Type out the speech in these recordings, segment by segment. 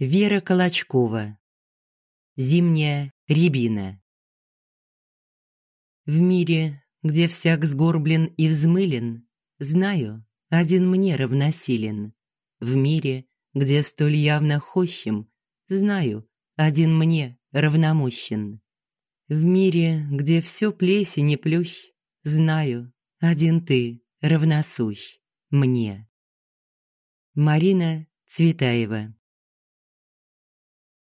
Вера Колочкова. Зимняя рябина. В мире, где всяк сгорблен и взмылен, Знаю, один мне равносилен. В мире, где столь явно хощем, Знаю, один мне равномощен. В мире, где все плесень и плющ, Знаю, один ты равносущ мне. Марина Цветаева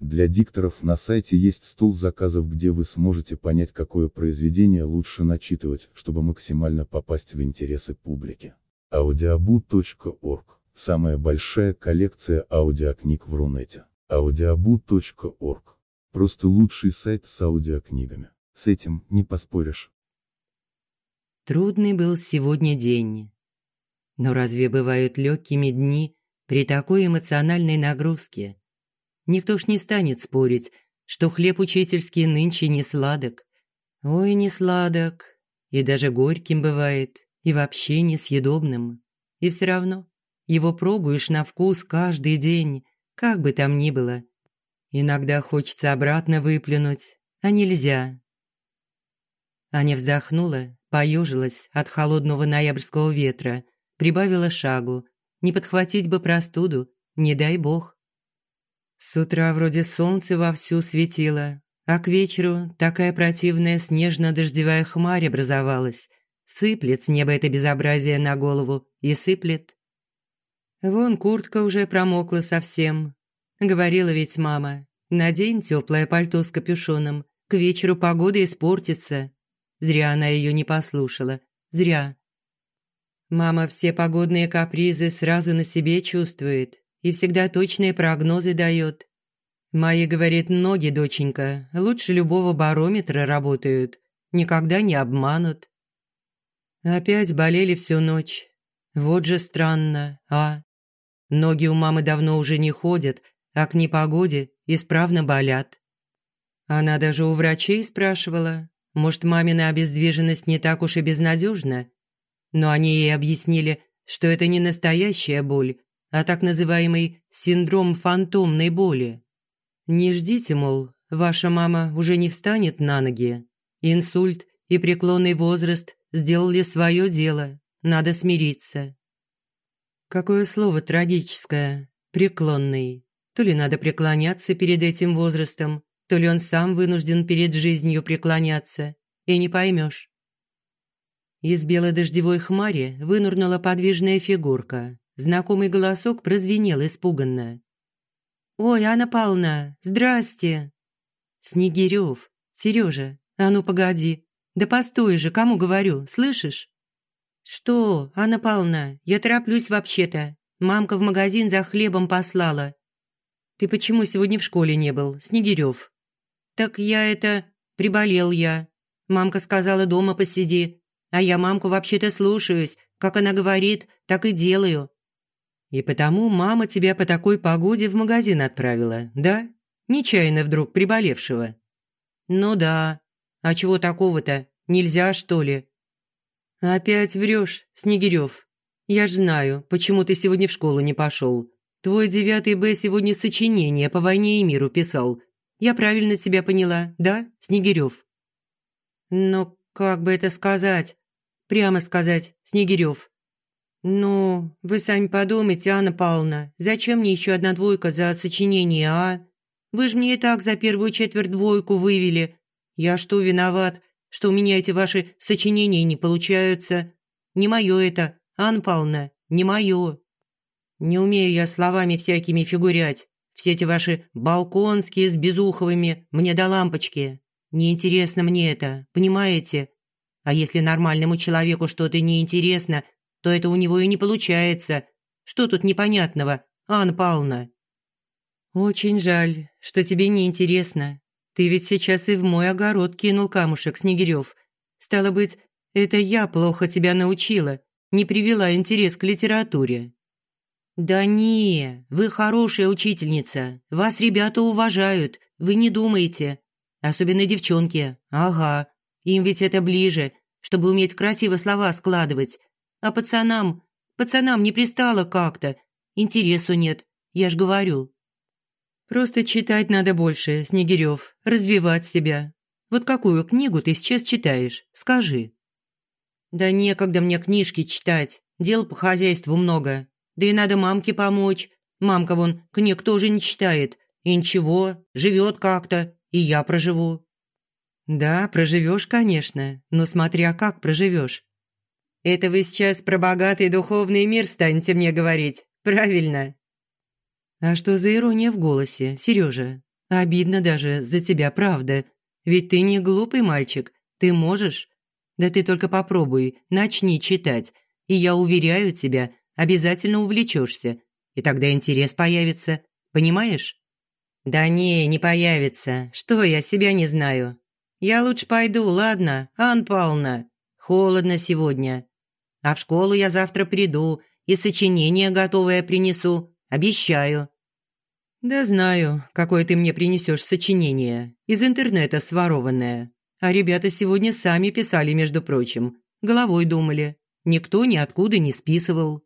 Для дикторов на сайте есть стол заказов, где вы сможете понять, какое произведение лучше начитывать, чтобы максимально попасть в интересы публики. audiobu.org – самая большая коллекция аудиокниг в Рунете. audiobu.org – просто лучший сайт с аудиокнигами. С этим не поспоришь. Трудный был сегодня день. Но разве бывают легкими дни при такой эмоциональной нагрузке? Никто ж не станет спорить, что хлеб учительский нынче не сладок. Ой, не сладок. И даже горьким бывает, и вообще несъедобным. И все равно его пробуешь на вкус каждый день, как бы там ни было. Иногда хочется обратно выплюнуть, а нельзя. Аня вздохнула, поежилась от холодного ноябрьского ветра, прибавила шагу. Не подхватить бы простуду, не дай бог. С утра вроде солнце вовсю светило, а к вечеру такая противная снежно-дождевая хмарь образовалась. Сыплет с неба это безобразие на голову и сыплет. Вон куртка уже промокла совсем. Говорила ведь мама, надень теплое пальто с капюшоном, к вечеру погода испортится. Зря она ее не послушала, зря. Мама все погодные капризы сразу на себе чувствует, и всегда точные прогнозы дает. Мои, говорит, ноги, доченька, лучше любого барометра работают, никогда не обманут. Опять болели всю ночь. Вот же странно, а? Ноги у мамы давно уже не ходят, а к непогоде исправно болят. Она даже у врачей спрашивала, может, мамина обездвиженность не так уж и безнадежна. Но они ей объяснили, что это не настоящая боль, а так называемый синдром фантомной боли. Не ждите, мол, ваша мама уже не встанет на ноги. Инсульт и преклонный возраст сделали свое дело, надо смириться. Какое слово трагическое, преклонный. То ли надо преклоняться перед этим возрастом, то ли он сам вынужден перед жизнью преклоняться, и не поймешь. Из белой дождевой хмари вынурнула подвижная фигурка. Знакомый голосок прозвенел испуганно. «Ой, Анна Павловна, здрасте!» «Снегирёв, Серёжа, а ну погоди. Да постой же, кому говорю, слышишь?» «Что, Анна Павловна, я тороплюсь вообще-то. Мамка в магазин за хлебом послала». «Ты почему сегодня в школе не был, Снегирёв?» «Так я это... приболел я. Мамка сказала, дома посиди. А я мамку вообще-то слушаюсь. Как она говорит, так и делаю. И потому мама тебя по такой погоде в магазин отправила, да? Нечаянно вдруг приболевшего. Ну да. А чего такого-то? Нельзя, что ли? Опять врешь, Снегирев. Я ж знаю, почему ты сегодня в школу не пошел. Твой девятый Б сегодня сочинение по войне и миру писал. Я правильно тебя поняла, да, Снегирев? Но как бы это сказать? Прямо сказать, Снегирев. «Ну, вы сами подумайте, Анна Павловна, зачем мне еще одна двойка за сочинение, а? Вы же мне и так за первую четверть двойку вывели. Я что, виноват, что у меня эти ваши сочинения не получаются? Не мое это, Анна Павловна, не мое. Не умею я словами всякими фигурять. Все эти ваши балконские с безуховыми мне до лампочки. Неинтересно мне это, понимаете? А если нормальному человеку что-то неинтересно, то это у него и не получается. Что тут непонятного, Анна Павловна?» «Очень жаль, что тебе не интересно. Ты ведь сейчас и в мой огород кинул камушек, Снегирёв. Стало быть, это я плохо тебя научила, не привела интерес к литературе». «Да не, вы хорошая учительница. Вас ребята уважают, вы не думаете. Особенно девчонки. Ага, им ведь это ближе, чтобы уметь красиво слова складывать. А пацанам, пацанам не пристало как-то. Интересу нет, я ж говорю». Просто читать надо больше, Снегирёв, развивать себя. Вот какую книгу ты сейчас читаешь? Скажи». «Да некогда мне книжки читать. Дел по хозяйству много. Да и надо мамке помочь. Мамка вон книг тоже не читает. И ничего, живет как-то. И я проживу». «Да, проживешь, конечно, но смотря как проживешь. Это вы сейчас про богатый духовный мир станете мне говорить, правильно?» А что за ирония в голосе, Сережа? Обидно даже за тебя, правда. Ведь ты не глупый мальчик, ты можешь. Да ты только попробуй, начни читать, и я уверяю тебя, обязательно увлечешься, и тогда интерес появится, понимаешь? Да не, не появится. Что я себя не знаю. Я лучше пойду, ладно, Ан Павловна. Холодно сегодня. А в школу я завтра приду и сочинение готовое принесу, обещаю. «Да знаю, какое ты мне принесешь сочинение. Из интернета сворованное. А ребята сегодня сами писали, между прочим. Головой думали. Никто ниоткуда не списывал».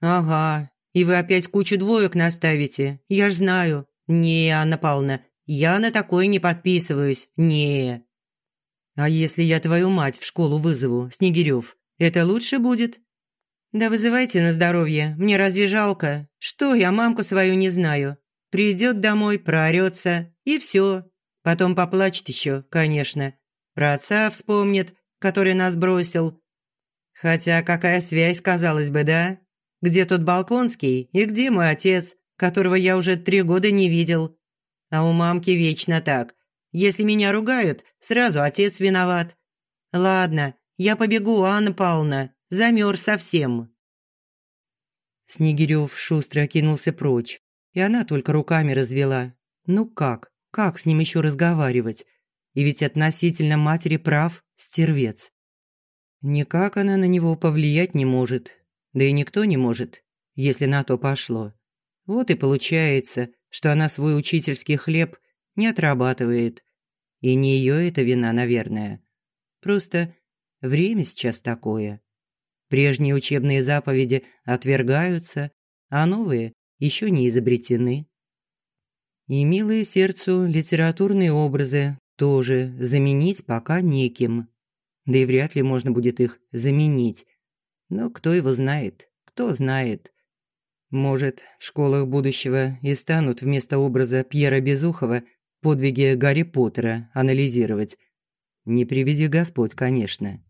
«Ага, и вы опять кучу двоек наставите. Я ж знаю. Не, Анна Павловна, я на такое не подписываюсь. Не». «А если я твою мать в школу вызову, Снегирёв, это лучше будет?» «Да вызывайте на здоровье. Мне разве жалко? Что, я мамку свою не знаю. Придет домой, проорется, и все. Потом поплачет еще, конечно. Про отца вспомнит, который нас бросил. Хотя какая связь, казалось бы, да? Где тот Балконский и где мой отец, которого я уже три года не видел? А у мамки вечно так. Если меня ругают, сразу отец виноват. Ладно, я побегу, Анна Павловна. Замерз совсем. Снегирев шустро кинулся прочь и она только руками развела. Ну как? Как с ним еще разговаривать? И ведь относительно матери прав стервец. Никак она на него повлиять не может. Да и никто не может, если на то пошло. Вот и получается, что она свой учительский хлеб не отрабатывает. И не ее это вина, наверное. Просто время сейчас такое. Прежние учебные заповеди отвергаются, а новые еще не изобретены. И милые сердцу литературные образы тоже заменить пока неким. Да и вряд ли можно будет их заменить. Но кто его знает, кто знает. Может, в школах будущего и станут вместо образа Пьера Безухова подвиги Гарри Поттера анализировать. Не приведи Господь, конечно.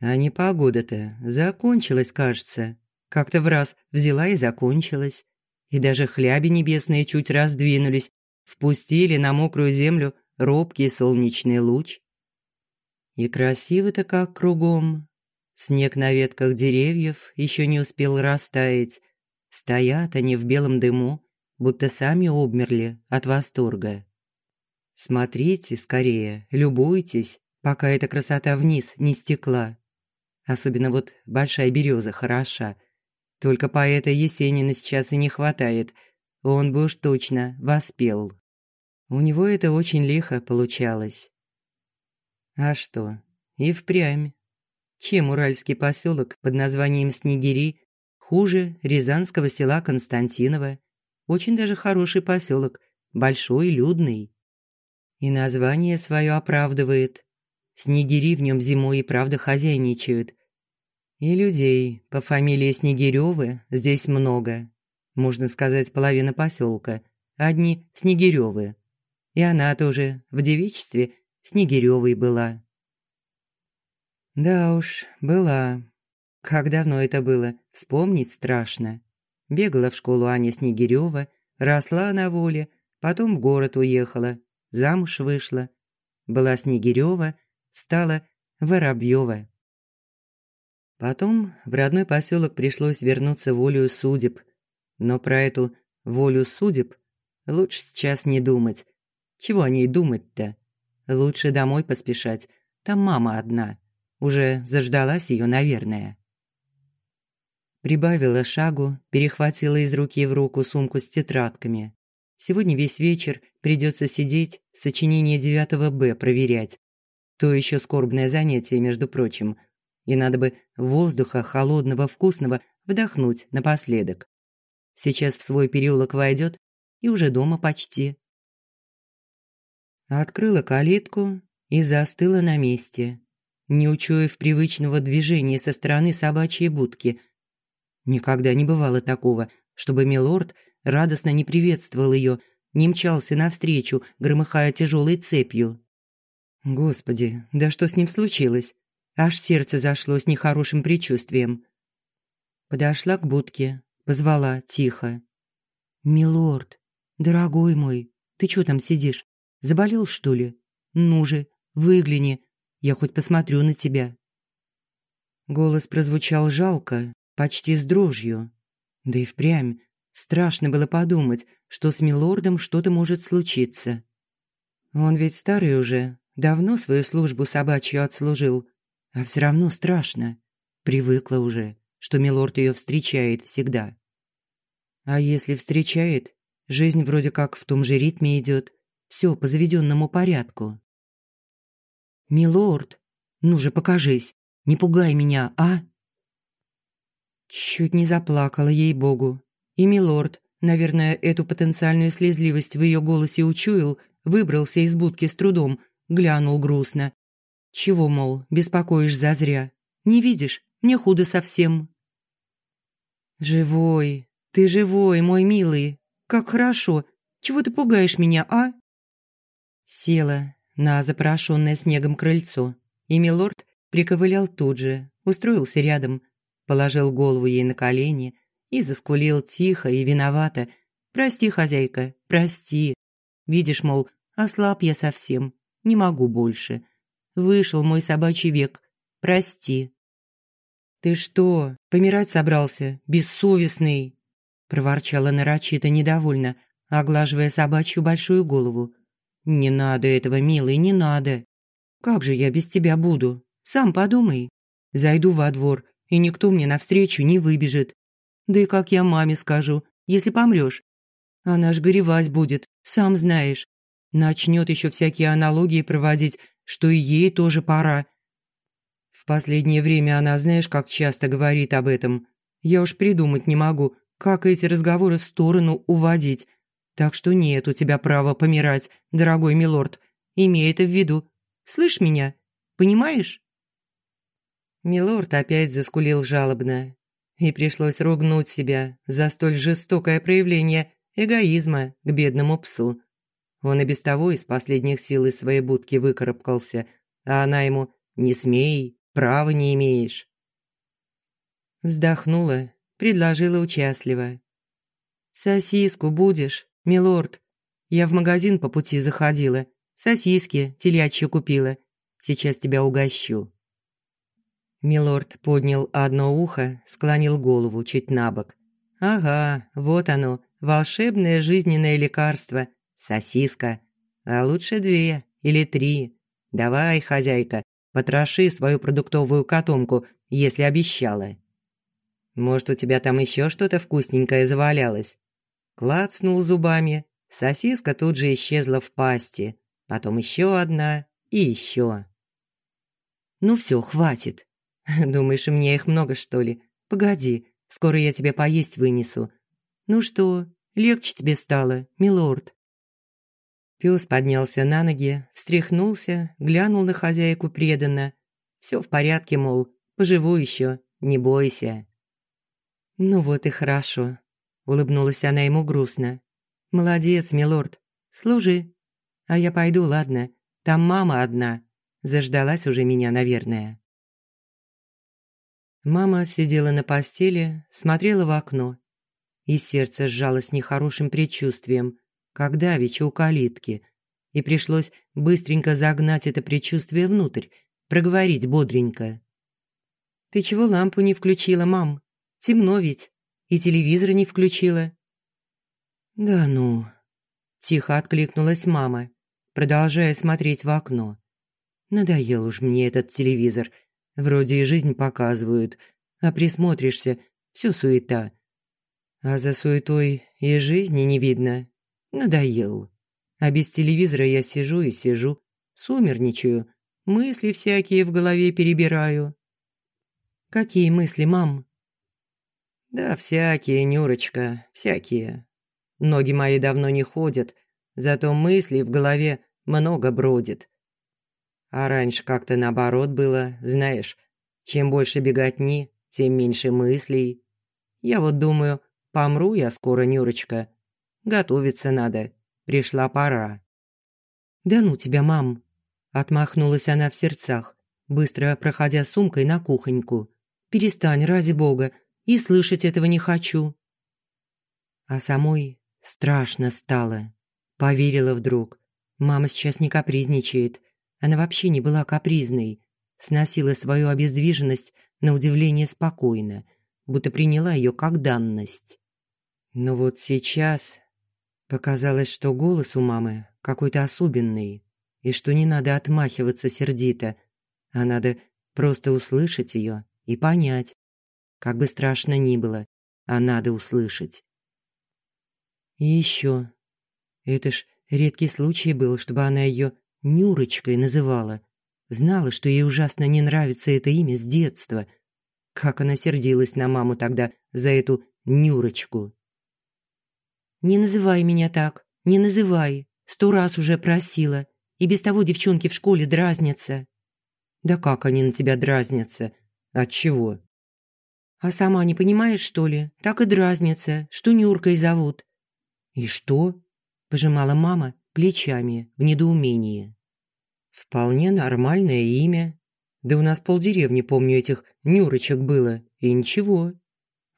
А не погода-то закончилась, кажется. Как-то в раз взяла и закончилась. И даже хляби небесные чуть раздвинулись, впустили на мокрую землю робкий солнечный луч. И красиво-то как кругом. Снег на ветках деревьев еще не успел растаять. Стоят они в белом дыму, будто сами обмерли от восторга. Смотрите скорее, любуйтесь, пока эта красота вниз не стекла. Особенно вот большая береза хороша – только поэта Есенина сейчас и не хватает. Он бы уж точно воспел. У него это очень лихо получалось. А что? И впрямь. Чем уральский поселок под названием Снегири хуже рязанского села Константиново? Очень даже хороший поселок, большой, людный. И название свое оправдывает. Снегири в нем зимой и правда хозяйничают. И людей по фамилии Снегирёвы здесь много. Можно сказать, половина поселка. Одни Снегирёвы. И она тоже в девичестве Снегирёвой была. Да уж, была. Как давно это было, вспомнить страшно. Бегала в школу Аня Снегирёва, росла на воле, потом в город уехала, замуж вышла. Была Снегирёва, стала Воробьёва. Потом в родной поселок пришлось вернуться волею судеб. Но про эту волю судеб, лучше сейчас не думать. Чего о ней думать-то? Лучше домой поспешать. Там мама одна. Уже заждалась ее, наверное. Прибавила шагу, перехватила из руки в руку сумку с тетрадками. Сегодня весь вечер придется сидеть, сочинение 9 Б проверять. То еще скорбное занятие, между прочим. И надо бы воздуха холодного, вкусного вдохнуть напоследок. Сейчас в свой переулок войдет и уже дома почти. Открыла калитку и застыла на месте, не учуяв привычного движения со стороны собачьей будки. Никогда не бывало такого, чтобы милорд радостно не приветствовал ее, не мчался навстречу, громыхая тяжелой цепью. Господи, да что с ним случилось? Аж сердце зашло с нехорошим предчувствием. Подошла к будке, позвала тихо. «Милорд, дорогой мой, ты что там сидишь? Заболел, что ли? Ну же, выгляни, я хоть посмотрю на тебя». Голос прозвучал жалко, почти с дрожью. Да и впрямь страшно было подумать, что с милордом что-то может случиться. Он ведь старый уже, давно свою службу собачью отслужил, а все равно страшно. Привыкла уже, что милорд ее встречает всегда. А если встречает, жизнь вроде как в том же ритме идет, все по заведенному порядку. «Милорд, ну же покажись, не пугай меня, а?» Чуть не заплакала ей-богу. И милорд, наверное, эту потенциальную слезливость в ее голосе учуял, выбрался из будки с трудом, глянул грустно. «Чего, мол, беспокоишь зазря? Не видишь, мне худо совсем». «Живой, ты живой, мой милый. Как хорошо. Чего ты пугаешь меня, а?» Села на запорошенное снегом крыльцо, и милорд приковылял тут же, устроился рядом, положил голову ей на колени и заскулил тихо и виновато. «Прости, хозяйка, прости. Видишь, мол, ослаб я совсем, не могу больше. Вышел мой собачий век, прости». «Ты что, помирать собрался, бессовестный?» проворчала нарочито недовольно, оглаживая собачью большую голову. «Не надо этого, милый, не надо. Как же я без тебя буду? Сам подумай. Зайду во двор, и никто мне навстречу не выбежит. Да и как я маме скажу, если помрёшь? Она ж горевать будет, сам знаешь. Начнёт ещё всякие аналогии проводить, что и ей тоже пора. В последнее время она, знаешь, как часто говорит об этом. Я уж придумать не могу, как эти разговоры в сторону уводить. Так что нет у тебя права помирать, дорогой милорд. Имей это в виду. Слышь меня? Понимаешь?» Милорд опять заскулил жалобно. И пришлось ругнуть себя за столь жестокое проявление эгоизма к бедному псу. Он и без того из последних сил из своей будки выкарабкался, а она ему «не смей, права не имеешь». Вздохнула, предложила участливо. «Сосиску будешь?» «Милорд, я в магазин по пути заходила. Сосиски телячьи купила. Сейчас тебя угощу». Милорд поднял одно ухо, склонил голову чуть на бок. «Ага, вот оно, волшебное жизненное лекарство. Сосиска. А лучше две или три. Давай, хозяйка, потроши свою продуктовую котомку, если обещала. Может, у тебя там еще что-то вкусненькое завалялось? клацнул зубами. Сосиска тут же исчезла в пасти. Потом еще одна и еще. «Ну все, хватит. Думаешь, мне их много, что ли? Погоди, скоро я тебе поесть вынесу. Ну что, легче тебе стало, милорд?» Пёс поднялся на ноги, встряхнулся, глянул на хозяйку преданно. Все в порядке, мол, поживу еще, не бойся. «Ну вот и хорошо улыбнулась она ему грустно. Молодец, милорд. Служи. А я пойду, ладно? Там мама одна. Заждалась уже меня, наверное. Мама сидела на постели, смотрела в окно. И сердце сжалось нехорошим предчувствием, как давеча у калитки. И пришлось быстренько загнать это предчувствие внутрь, проговорить бодренько. «Ты чего лампу не включила, мам? Темно ведь» и телевизор не включила. «Да ну!» – тихо откликнулась мама, продолжая смотреть в окно. «Надоел уж мне этот телевизор. Вроде и жизнь показывают, а присмотришься – все суета. А за суетой и жизни не видно. Надоел. А без телевизора я сижу и сижу, сумерничаю, мысли всякие в голове перебираю». «Какие мысли, мам?» «Да всякие, Нюрочка, всякие. Ноги мои давно не ходят, зато мыслей в голове много бродит. А раньше как-то наоборот было, знаешь, чем больше беготни, тем меньше мыслей. Я вот думаю, помру я скоро, Нюрочка. Готовиться надо, пришла пора». «Да ну тебя, мам!» – отмахнулась она в сердцах, быстро проходя сумкой на кухоньку. «Перестань, ради бога, и слышать этого не хочу». А самой страшно стало. Поверила вдруг. Мама сейчас не капризничает. Она вообще не была капризной. Сносила свою обездвиженность на удивление спокойно, будто приняла ее как данность. Но вот сейчас показалось, что голос у мамы какой-то особенный, и что не надо отмахиваться сердито, а надо просто услышать ее и понять, как бы страшно ни было, а надо услышать. И еще. Это ж редкий случай был, чтобы она ее Нюрочкой называла. Знала, что ей ужасно не нравится это имя с детства. Как она сердилась на маму тогда за эту Нюрочку. «Не называй меня так, не называй. Сто раз уже просила. И без того девчонки в школе дразнятся». «Да как они на тебя дразнятся? От чего?» А сама не понимаешь, что ли? Так и дразнится, что Нюркой зовут». «И что?» – пожимала мама плечами в недоумении. «Вполне нормальное имя. Да у нас полдеревни, помню, этих Нюрочек было. И ничего».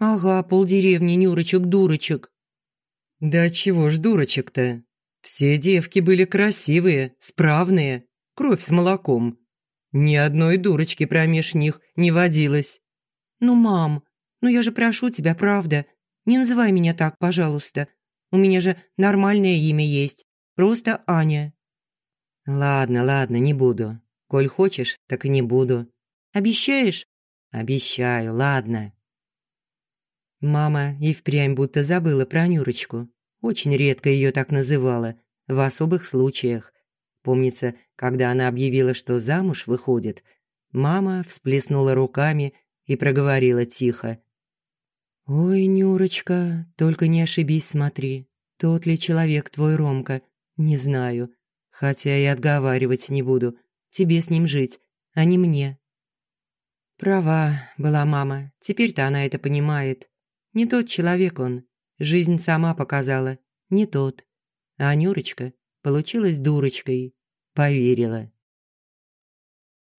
«Ага, полдеревни Нюрочек-дурочек». «Да чего ж дурочек-то? Все девки были красивые, справные, кровь с молоком. Ни одной дурочки промеж них не водилось». «Ну, мам, ну я же прошу тебя, правда. Не называй меня так, пожалуйста. У меня же нормальное имя есть. Просто Аня». «Ладно, ладно, не буду. Коль хочешь, так и не буду». «Обещаешь?» «Обещаю, ладно». Мама и впрямь будто забыла про Нюрочку. Очень редко ее так называла, в особых случаях. Помнится, когда она объявила, что замуж выходит, мама всплеснула руками и проговорила тихо. «Ой, Нюрочка, только не ошибись, смотри. Тот ли человек твой Ромка? Не знаю. Хотя и отговаривать не буду. Тебе с ним жить, а не мне». Права была мама. Теперь-то она это понимает. Не тот человек он. Жизнь сама показала. Не тот. А Нюрочка получилась дурочкой. Поверила.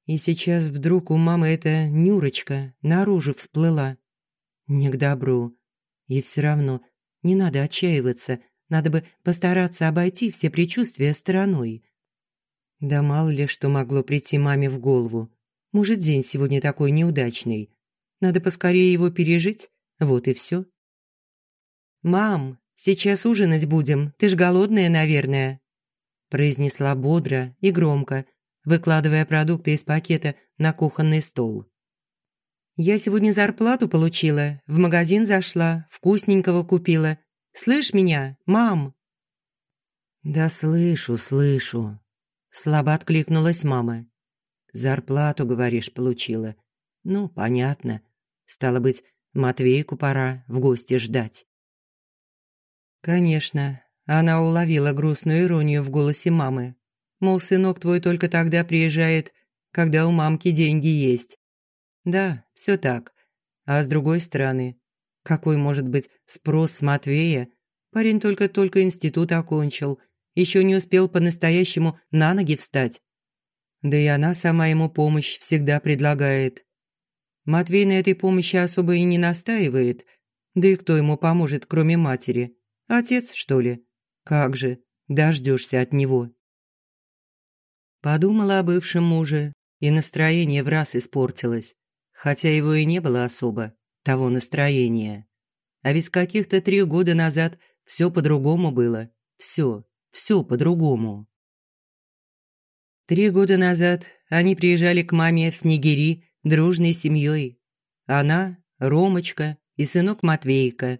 И сейчас вдруг у мамы эта Нюрочка наружу всплыла. Не к добру. И все равно не надо отчаиваться, надо бы постараться обойти все предчувствия стороной. Да мало ли что могло прийти маме в голову. Может, день сегодня такой неудачный. Надо поскорее его пережить, вот и все. «Мам, сейчас ужинать будем, ты ж голодная, наверное», произнесла бодро и громко, выкладывая продукты из пакета на кухонный стол. «Я сегодня зарплату получила, в магазин зашла, вкусненького купила. Слышь меня, мам?» «Да слышу, слышу», – слабо откликнулась мама. «Зарплату, говоришь, получила. Ну, понятно. Стало быть, Матвейку пора в гости ждать». Конечно, она уловила грустную иронию в голосе мамы, Мол, сынок твой только тогда приезжает, когда у мамки деньги есть. Да, все так. А с другой стороны, какой может быть спрос с Матвея? Парень только-только институт окончил, еще не успел по-настоящему на ноги встать. Да и она сама ему помощь всегда предлагает. Матвей на этой помощи особо и не настаивает. Да и кто ему поможет, кроме матери? Отец, что ли? Как же, дождешься от него. Подумала о бывшем муже, и настроение в раз испортилось, хотя его и не было особо, того настроения. А ведь каких-то три года назад все по-другому было. Все, все по-другому. Три года назад они приезжали к маме в Снегири дружной семьей. Она, Ромочка и сынок Матвейка.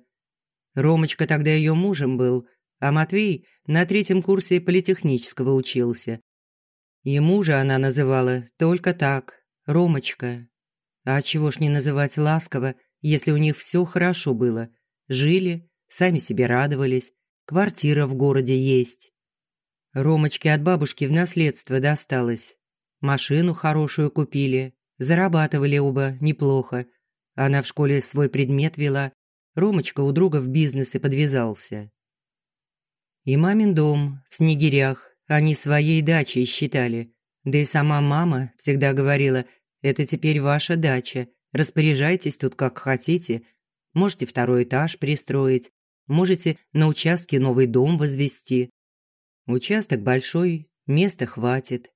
Ромочка тогда ее мужем был, а Матвей на третьем курсе политехнического учился. Ему же она называла только так, Ромочка. А чего ж не называть ласково, если у них все хорошо было. Жили, сами себе радовались, квартира в городе есть. Ромочке от бабушки в наследство досталось. Машину хорошую купили, зарабатывали оба неплохо. Она в школе свой предмет вела, Ромочка у друга в бизнесе подвязался. И мамин дом в Снегирях они своей дачей считали. Да и сама мама всегда говорила, это теперь ваша дача, распоряжайтесь тут как хотите. Можете второй этаж пристроить, можете на участке новый дом возвести. Участок большой, места хватит.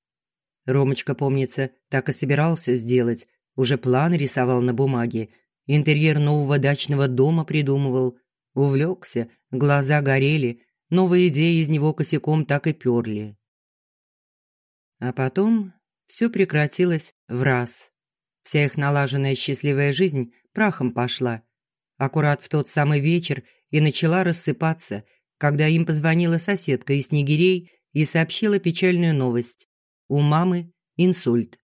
Ромочка, помнится, так и собирался сделать, уже план рисовал на бумаге, интерьер нового дачного дома придумывал. Увлекся, глаза горели, новые идеи из него косяком так и перли. А потом все прекратилось в раз. Вся их налаженная счастливая жизнь прахом пошла. Аккурат в тот самый вечер и начала рассыпаться, когда им позвонила соседка из Снегирей и сообщила печальную новость. У мамы инсульт.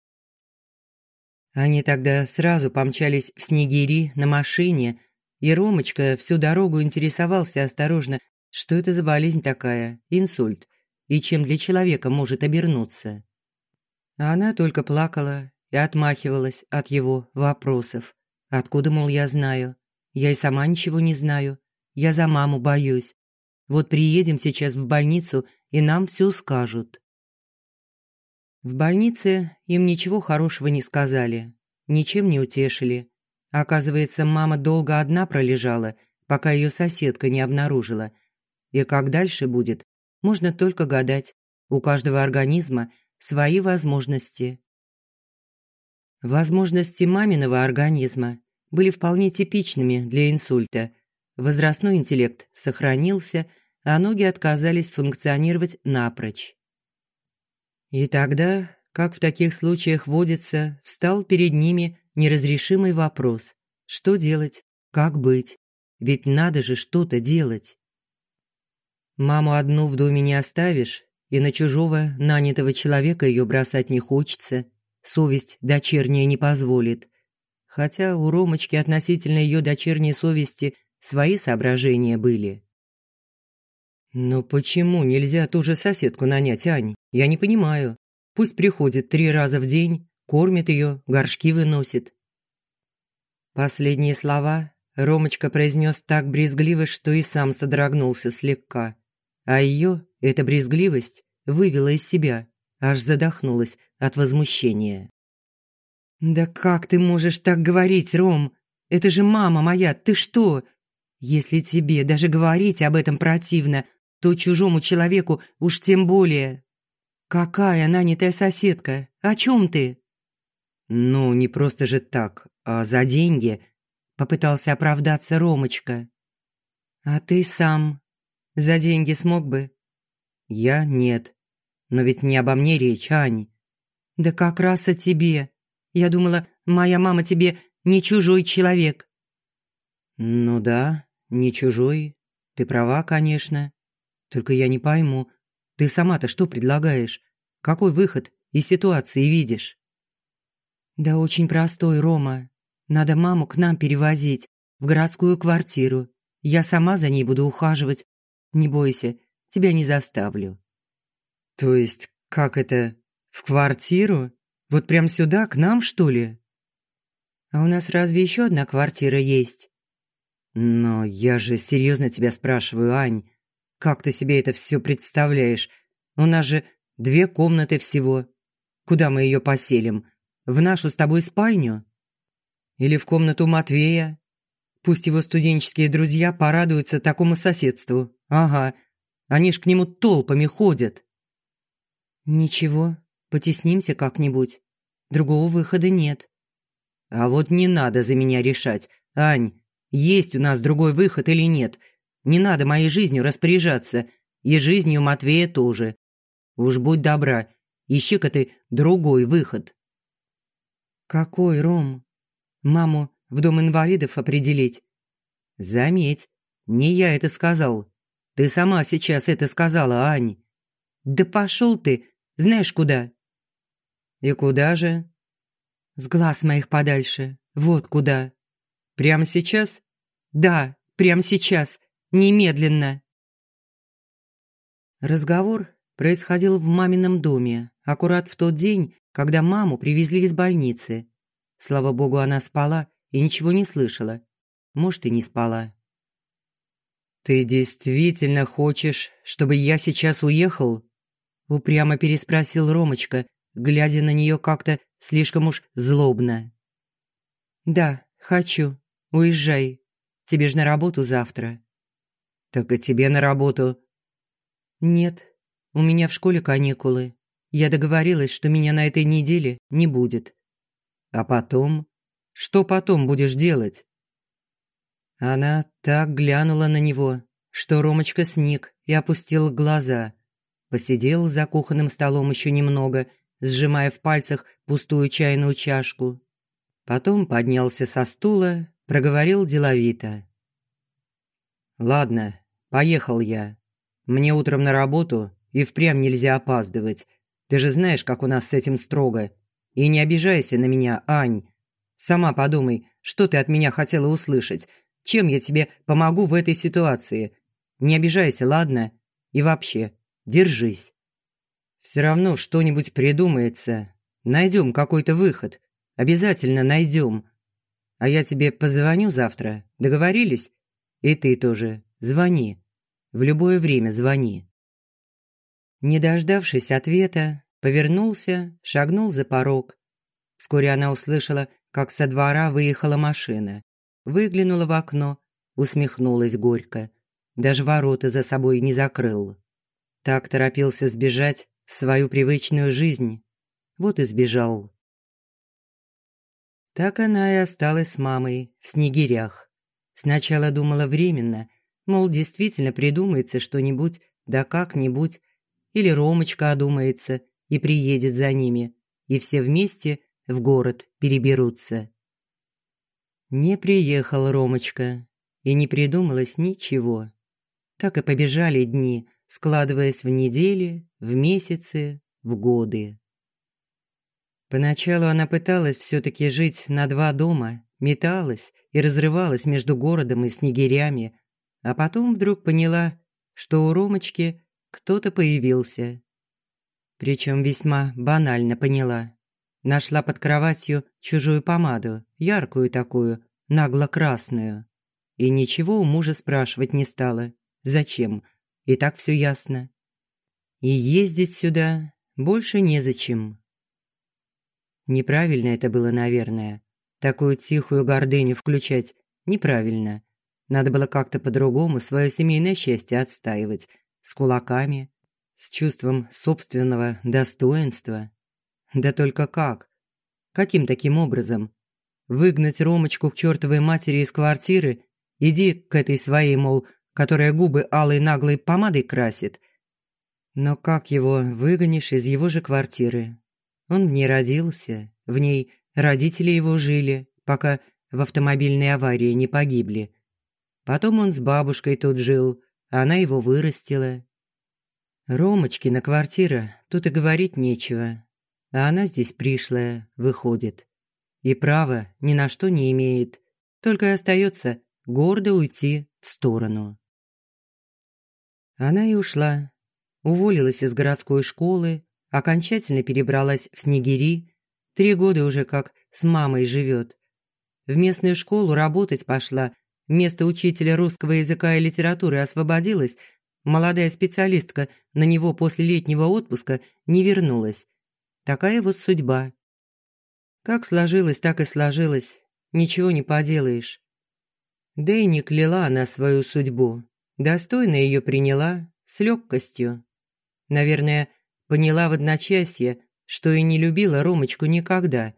Они тогда сразу помчались в Снегири на машине, и Ромочка всю дорогу интересовался осторожно, что это за болезнь такая, инсульт, и чем для человека может обернуться. А она только плакала и отмахивалась от его вопросов. Откуда, мол, я знаю? Я и сама ничего не знаю. Я за маму боюсь. Вот приедем сейчас в больницу, и нам все скажут. В больнице им ничего хорошего не сказали, ничем не утешили. Оказывается, мама долго одна пролежала, пока ее соседка не обнаружила. И как дальше будет, можно только гадать. У каждого организма свои возможности. Возможности маминого организма были вполне типичными для инсульта. Возрастной интеллект сохранился, а ноги отказались функционировать напрочь. И тогда, как в таких случаях водится, встал перед ними неразрешимый вопрос. Что делать? Как быть? Ведь надо же что-то делать. Маму одну в доме не оставишь, и на чужого, нанятого человека ее бросать не хочется. Совесть дочерняя не позволит. Хотя у Ромочки относительно ее дочерней совести свои соображения были. «Но почему нельзя ту же соседку нанять, Ань? Я не понимаю. Пусть приходит три раза в день, кормит ее, горшки выносит». Последние слова Ромочка произнес так брезгливо, что и сам содрогнулся слегка. А ее эта брезгливость вывела из себя, аж задохнулась от возмущения. «Да как ты можешь так говорить, Ром? Это же мама моя, ты что? Если тебе даже говорить об этом противно, то чужому человеку уж тем более. Какая нанятая соседка? О чем ты?» «Ну, не просто же так, а за деньги», – попытался оправдаться Ромочка. «А ты сам за деньги смог бы?» «Я нет. Но ведь не обо мне речь, Ань». «Да как раз о тебе. Я думала, моя мама тебе не чужой человек». «Ну да, не чужой. Ты права, конечно. Только я не пойму, ты сама-то что предлагаешь? Какой выход из ситуации видишь?» «Да очень простой, Рома. Надо маму к нам перевозить, в городскую квартиру. Я сама за ней буду ухаживать, не бойся, тебя не заставлю». «То есть, как это, в квартиру? Вот прям сюда, к нам, что ли?» «А у нас разве еще одна квартира есть?» «Но я же серьезно тебя спрашиваю, Ань. Как ты себе это все представляешь? У нас же две комнаты всего. Куда мы ее поселим? В нашу с тобой спальню? Или в комнату Матвея? Пусть его студенческие друзья порадуются такому соседству. Ага, они ж к нему толпами ходят. Ничего, потеснимся как-нибудь. Другого выхода нет. А вот не надо за меня решать. Ань, есть у нас другой выход или нет. Не надо моей жизнью распоряжаться, и жизнью Матвея тоже. Уж будь добра, ищи-ка ты другой выход». «Какой, Ром? Маму в дом инвалидов определить?» «Заметь, не я это сказал. Ты сама сейчас это сказала, Ань». «Да пошел ты, знаешь куда?» «И куда же?» «С глаз моих подальше, вот куда». «Прямо сейчас?» «Да, прямо сейчас, немедленно». Разговор происходил в мамином доме, аккурат в тот день, когда маму привезли из больницы. Слава богу, она спала и ничего не слышала. Может, и не спала. «Ты действительно хочешь, чтобы я сейчас уехал?» Упрямо переспросил Ромочка, глядя на нее как-то слишком уж злобно. «Да, хочу. Уезжай. Тебе ж на работу завтра». «Так и тебе на работу». «Нет, у меня в школе каникулы. Я договорилась, что меня на этой неделе не будет». «А потом? Что потом будешь делать?» Она так глянула на него, что Ромочка сник и опустил глаза. Посидел за кухонным столом еще немного, сжимая в пальцах пустую чайную чашку. Потом поднялся со стула, проговорил деловито. «Ладно, поехал я. Мне утром на работу и впрямь нельзя опаздывать. Ты же знаешь, как у нас с этим строго. И не обижайся на меня, Ань. Сама подумай, что ты от меня хотела услышать. Чем я тебе помогу в этой ситуации? Не обижайся, ладно? И вообще, держись. Все равно что-нибудь придумается. Найдем какой-то выход. Обязательно найдем. А я тебе позвоню завтра. Договорились? И ты тоже. Звони. В любое время звони. Не дождавшись ответа, повернулся, шагнул за порог. Вскоре она услышала, как со двора выехала машина. Выглянула в окно, усмехнулась горько. Даже ворота за собой не закрыл. Так торопился сбежать в свою привычную жизнь. Вот и сбежал. Так она и осталась с мамой в снегирях. Сначала думала временно, мол, действительно придумается что-нибудь, да как-нибудь, или Ромочка одумается и приедет за ними, и все вместе в город переберутся. Не приехал Ромочка, и не придумалось ничего. Так и побежали дни, складываясь в недели, в месяцы, в годы. Поначалу она пыталась все-таки жить на два дома, металась и разрывалась между городом и снегирями, а потом вдруг поняла, что у Ромочки кто-то появился. Причем весьма банально поняла. Нашла под кроватью чужую помаду, яркую такую, нагло-красную. И ничего у мужа спрашивать не стала. Зачем? И так все ясно. И ездить сюда больше незачем. Неправильно это было, наверное. Такую тихую гордыню включать неправильно. Надо было как-то по-другому свое семейное счастье отстаивать. С кулаками, с чувством собственного достоинства. Да только как? Каким таким образом? Выгнать Ромочку к чертовой матери из квартиры? Иди к этой своей, мол, которая губы алой наглой помадой красит. Но как его выгонишь из его же квартиры? Он в ней родился, в ней родители его жили, пока в автомобильной аварии не погибли. Потом он с бабушкой тут жил, а она его вырастила. Ромочкина квартира, тут и говорить нечего. А она здесь пришлая, выходит. И права ни на что не имеет, только и остается гордо уйти в сторону. Она и ушла. Уволилась из городской школы, окончательно перебралась в Снегири, три года уже как с мамой живет. В местную школу работать пошла, место учителя русского языка и литературы освободилось, молодая специалистка на него после летнего отпуска не вернулась. Такая вот судьба. Как сложилось, так и сложилось, ничего не поделаешь. Да и не кляла она свою судьбу, достойно ее приняла, с легкостью. Наверное, Поняла в одночасье, что и не любила Ромочку никогда.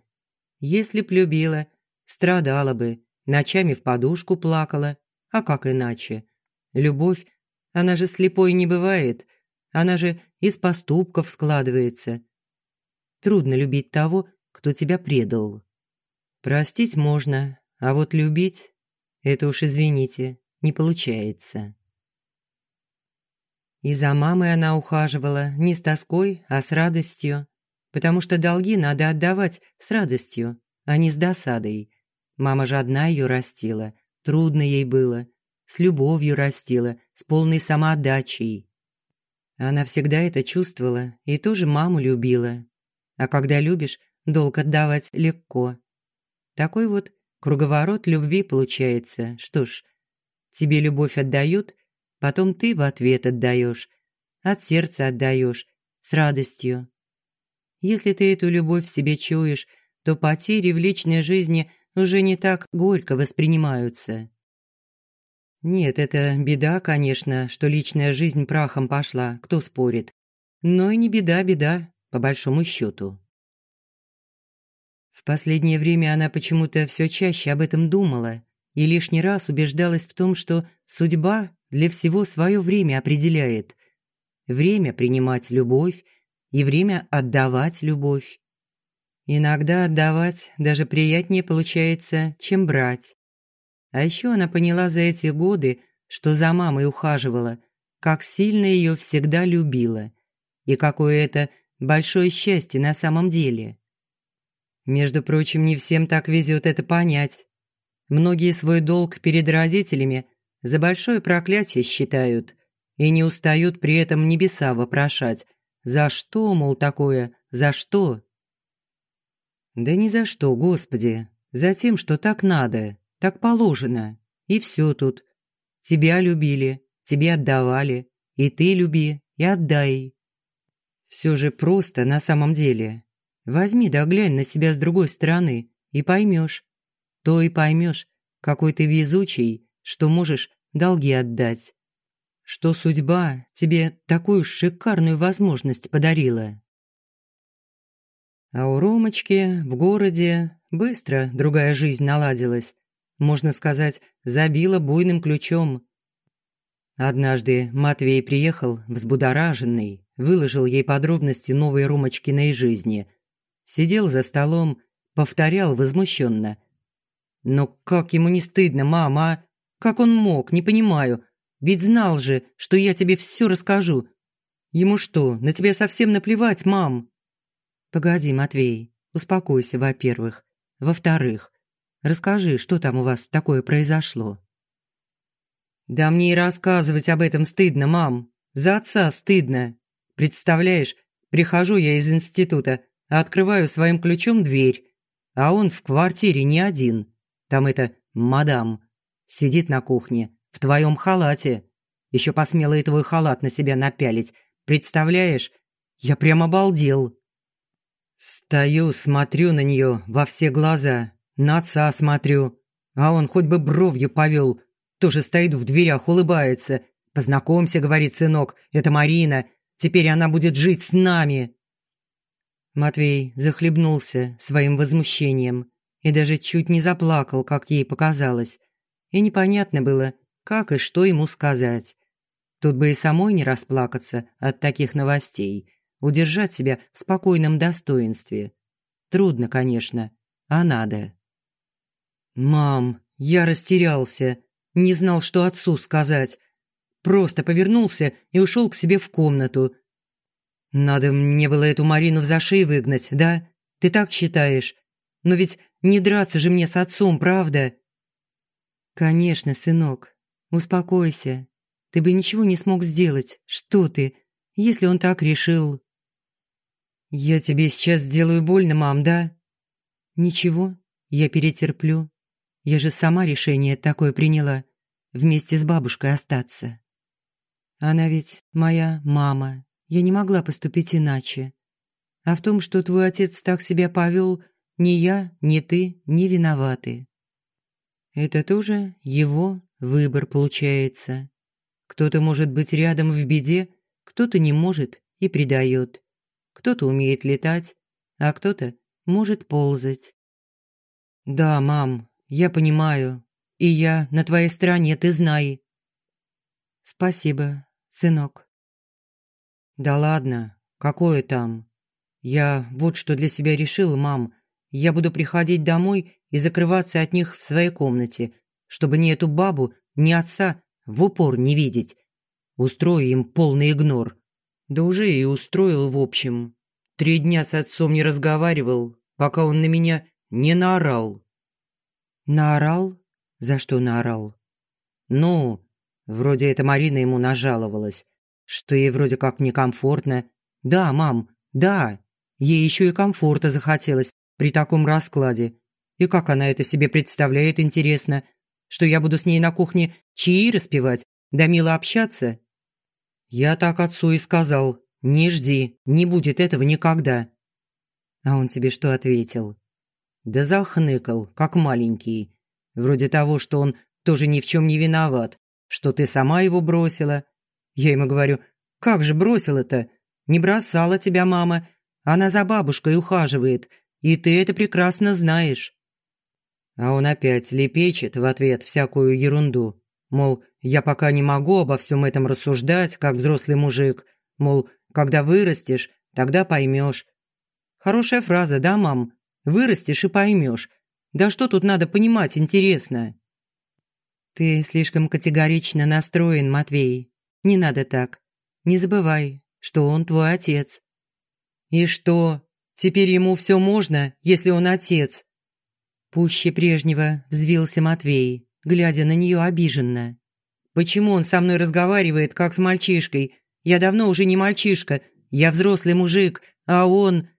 Если б любила, страдала бы, ночами в подушку плакала, а как иначе? Любовь, она же слепой не бывает, она же из поступков складывается. Трудно любить того, кто тебя предал. Простить можно, а вот любить – это уж, извините, не получается. И за мамой она ухаживала не с тоской, а с радостью, потому что долги надо отдавать с радостью, а не с досадой. Мама же одна ее растила, трудно ей было, с любовью растила, с полной самоотдачей. Она всегда это чувствовала и тоже маму любила. А когда любишь, долг отдавать легко. Такой вот круговорот любви получается. Что ж, тебе любовь отдают, потом ты в ответ отдаешь, от сердца отдаешь, с радостью. Если ты эту любовь в себе чуешь, то потери в личной жизни уже не так горько воспринимаются. Нет, это беда, конечно, что личная жизнь прахом пошла, кто спорит. Но и не беда-беда, по большому счету. В последнее время она почему-то все чаще об этом думала и лишний раз убеждалась в том, что судьба для всего свое время определяет. Время принимать любовь и время отдавать любовь. Иногда отдавать даже приятнее получается, чем брать. А еще она поняла за эти годы, что за мамой ухаживала, как сильно ее всегда любила, и какое это большое счастье на самом деле. Между прочим, не всем так везет это понять. Многие свой долг перед родителями за большое проклятие считают и не устают при этом небеса вопрошать. За что, мол, такое? За что? Да ни за что, Господи. За тем, что так надо. Так положено. И все тут. Тебя любили, тебе отдавали. И ты люби, и отдай. Все же просто на самом деле. Возьми да глянь на себя с другой стороны и поймешь. То и поймешь, какой ты везучий, что можешь долги отдать. Что судьба тебе такую шикарную возможность подарила. А у Ромочки в городе быстро другая жизнь наладилась можно сказать, забила буйным ключом. Однажды Матвей приехал взбудораженный, выложил ей подробности новой Ромочкиной жизни. Сидел за столом, повторял возмущенно. «Но как ему не стыдно, мама, а? Как он мог, не понимаю. Ведь знал же, что я тебе все расскажу. Ему что, на тебя совсем наплевать, мам?» «Погоди, Матвей, успокойся, во-первых. Во-вторых, Расскажи, что там у вас такое произошло?» «Да мне и рассказывать об этом стыдно, мам. За отца стыдно. Представляешь, прихожу я из института, открываю своим ключом дверь, а он в квартире не один. Там это мадам. Сидит на кухне, в твоем халате. Еще посмела и твой халат на себя напялить. Представляешь? Я прям обалдел. Стою, смотрю на нее во все глаза на отца смотрю. А он хоть бы бровью повел. Тоже стоит в дверях, улыбается. «Познакомься», — говорит сынок, — «это Марина. Теперь она будет жить с нами». Матвей захлебнулся своим возмущением и даже чуть не заплакал, как ей показалось. И непонятно было, как и что ему сказать. Тут бы и самой не расплакаться от таких новостей, удержать себя в спокойном достоинстве. Трудно, конечно, а надо. «Мам, я растерялся, не знал, что отцу сказать. Просто повернулся и ушел к себе в комнату. Надо мне было эту Марину в зашей выгнать, да? Ты так считаешь? Но ведь не драться же мне с отцом, правда?» «Конечно, сынок, успокойся. Ты бы ничего не смог сделать. Что ты, если он так решил?» «Я тебе сейчас сделаю больно, мам, да?» «Ничего, я перетерплю. Я же сама решение такое приняла, вместе с бабушкой остаться. Она ведь моя мама, я не могла поступить иначе. А в том, что твой отец так себя повел, ни я, ни ты не виноваты. Это тоже его выбор получается. Кто-то может быть рядом в беде, кто-то не может и предает. Кто-то умеет летать, а кто-то может ползать. Да, мам, я понимаю. И я на твоей стороне, ты знай. Спасибо, сынок. Да ладно, какое там? Я вот что для себя решил, мам. Я буду приходить домой и закрываться от них в своей комнате, чтобы ни эту бабу, ни отца в упор не видеть. Устрою им полный игнор. Да уже и устроил в общем. Три дня с отцом не разговаривал, пока он на меня не наорал. Наорал? За что наорал? Ну, вроде это Марина ему нажаловалась, что ей вроде как некомфортно. Да, мам, да, ей еще и комфорта захотелось при таком раскладе. И как она это себе представляет, интересно, что я буду с ней на кухне чаи распевать, да мило общаться? Я так отцу и сказал, не жди, не будет этого никогда. А он тебе что ответил? Да захныкал, как маленький. Вроде того, что он тоже ни в чем не виноват, что ты сама его бросила. Я ему говорю, как же бросила-то? Не бросала тебя мама. Она за бабушкой ухаживает, и ты это прекрасно знаешь. А он опять лепечет в ответ всякую ерунду. Мол, я пока не могу обо всем этом рассуждать, как взрослый мужик. Мол, когда вырастешь, тогда поймешь. Хорошая фраза, да, мам? Вырастешь и поймешь. Да что тут надо понимать, интересно? Ты слишком категорично настроен, Матвей. Не надо так. Не забывай, что он твой отец. И что? Теперь ему все можно, если он отец? Пуще прежнего взвился Матвей, глядя на нее обиженно. Почему он со мной разговаривает, как с мальчишкой? Я давно уже не мальчишка, я взрослый мужик, а он...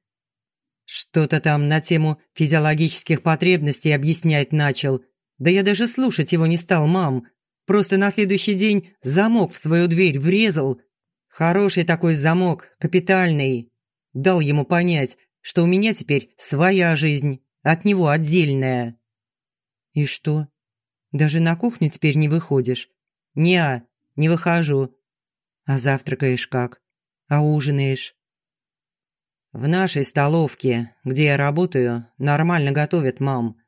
Что-то там на тему физиологических потребностей объяснять начал. Да я даже слушать его не стал, мам. Просто на следующий день замок в свою дверь врезал. Хороший такой замок, капитальный. Дал ему понять, что у меня теперь своя жизнь, от него отдельная. И что? Даже на кухню теперь не выходишь? Неа, не выхожу. А завтракаешь как? А ужинаешь? В нашей столовке, где я работаю, нормально готовят, мам.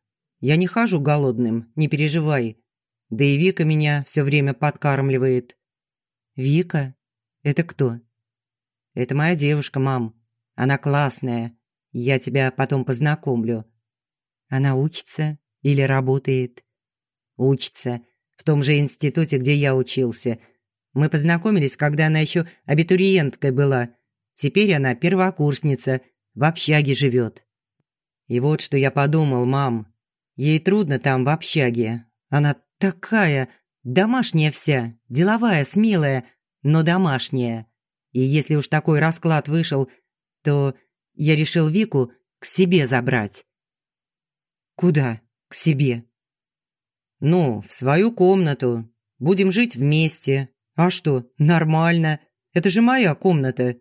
Я не хожу голодным, не переживай. Да и Вика меня все время подкармливает. Вика? Это кто? Это моя девушка, мам. Она классная. Я тебя потом познакомлю. Она учится или работает? Учится. В том же институте, где я учился. Мы познакомились, когда она еще абитуриенткой была. Теперь она первокурсница, в общаге живет. И вот что я подумал, мам. Ей трудно там в общаге. Она такая, домашняя вся, деловая, смелая, но домашняя. И если уж такой расклад вышел, то я решил Вику к себе забрать. Куда к себе? Ну, в свою комнату. Будем жить вместе. А что, нормально. Это же моя комната.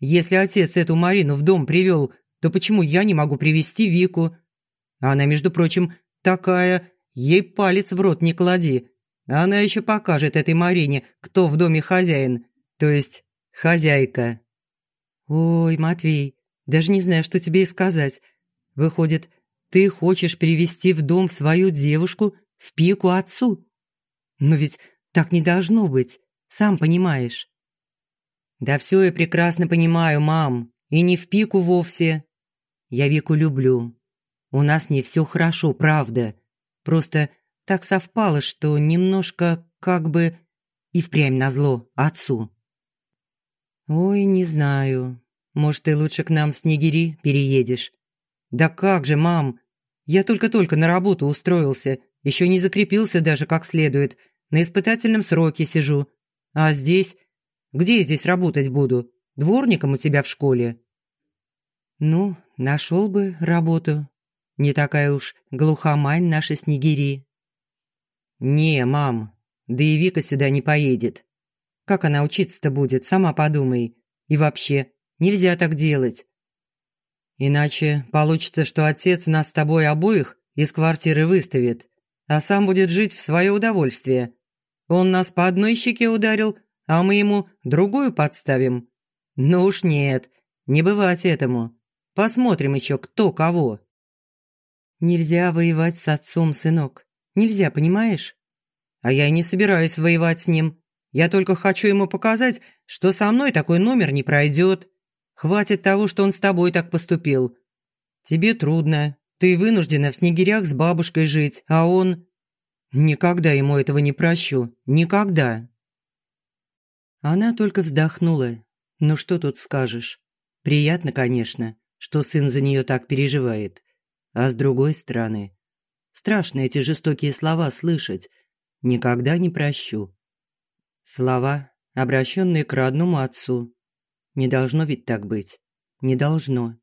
Если отец эту Марину в дом привел, то почему я не могу привести Вику? Она, между прочим, такая, ей палец в рот не клади. Она еще покажет этой Марине, кто в доме хозяин, то есть хозяйка. Ой, Матвей, даже не знаю, что тебе и сказать. Выходит, ты хочешь привести в дом свою девушку в пику отцу? Но ведь так не должно быть, сам понимаешь. «Да все я прекрасно понимаю, мам, и не в пику вовсе. Я Вику люблю. У нас не все хорошо, правда. Просто так совпало, что немножко как бы и впрямь назло отцу». «Ой, не знаю. Может, ты лучше к нам в Снегири переедешь?» «Да как же, мам? Я только-только на работу устроился, еще не закрепился даже как следует, на испытательном сроке сижу. А здесь где я здесь работать буду? Дворником у тебя в школе?» «Ну, нашел бы работу. Не такая уж глухомань наша снегири». «Не, мам, да и Вика сюда не поедет. Как она учиться-то будет, сама подумай. И вообще, нельзя так делать. Иначе получится, что отец нас с тобой обоих из квартиры выставит, а сам будет жить в свое удовольствие. Он нас по одной щеке ударил, а мы ему другую подставим? Ну уж нет, не бывать этому. Посмотрим еще, кто кого. Нельзя воевать с отцом, сынок. Нельзя, понимаешь? А я и не собираюсь воевать с ним. Я только хочу ему показать, что со мной такой номер не пройдет. Хватит того, что он с тобой так поступил. Тебе трудно. Ты вынуждена в снегирях с бабушкой жить, а он... Никогда ему этого не прощу. Никогда. Она только вздохнула. Ну что тут скажешь? Приятно, конечно, что сын за нее так переживает. А с другой стороны, страшно эти жестокие слова слышать. Никогда не прощу. Слова, обращенные к родному отцу. Не должно ведь так быть. Не должно.